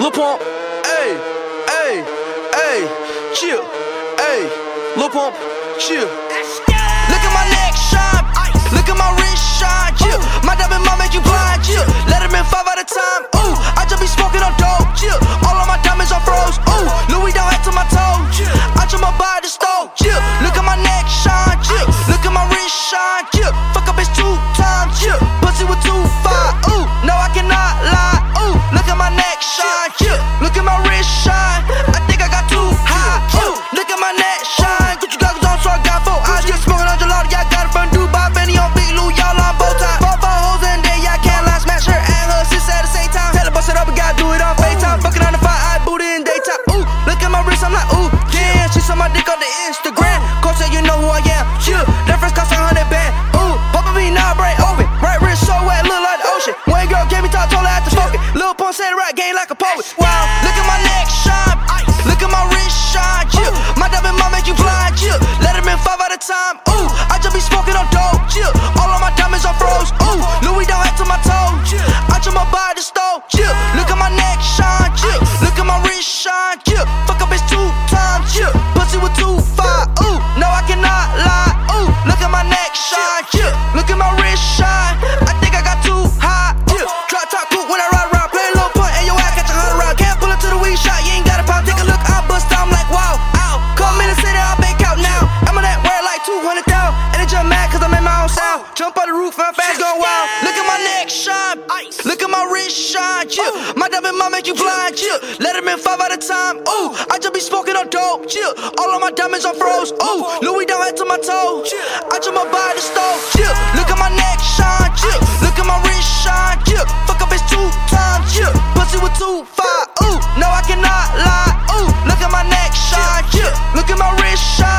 Lil Pump, hey, hey, hey, chill, hey, Lil Pump, chill. Look at my neck shine, look at my wrist shine, chill. My diamond mom make you blind, chill. Let him in five at a time, ooh. I just be smoking on dope, chill. All of my diamonds are froze, ooh. Louis down head to my toe, I just my body stove, chill. Look at my neck shine, chill. Look at my wrist shine, four smoking on gelato, I got it from Dubai. Benny on Big Lou, y'all on bow tie. Four, four hoes in there, I can't lie. Smash her and her sis at the same time. Tell her bust it up, we gotta do it on FaceTime. Fucking on the fire, I booty in daytime. Ooh, look at my wrist, I'm like, ooh, yeah. She saw my dick on the Instagram. Coach said, you know who I am. Yeah, that first cost a hundred band. Ooh, papa me now, break open. Right wrist so wet, look like the ocean. One girl gave me talk, told her I had to smoke it. Lil Pump said rap game like a poet. Wow, shine. I think I got too high. Chill, drop top cool when I ride around. Play a little punt and your ass catch a hundred round. Can't pull it to the weed shot. You ain't got a pound. Take a look, I bust down. I'm like wow, ow. Come in the city, I'll bake out now. I'm on that word like 200 down. And they jump mad cause I made my own sound. Jump on the roof and I'm fast going wild. Look at my neck shine. Look at my wrist shine. Chill. My diamond mom make you blind. Chill. Let him in five at a time. Ooh, I just be smoking on dope. Chill. All of my diamonds are froze. Ooh, Louis down head to my toe. I just my body stove. too far. Ooh, no, I cannot lie. Ooh, look at my neck shine. Yeah, look at my wrist shine.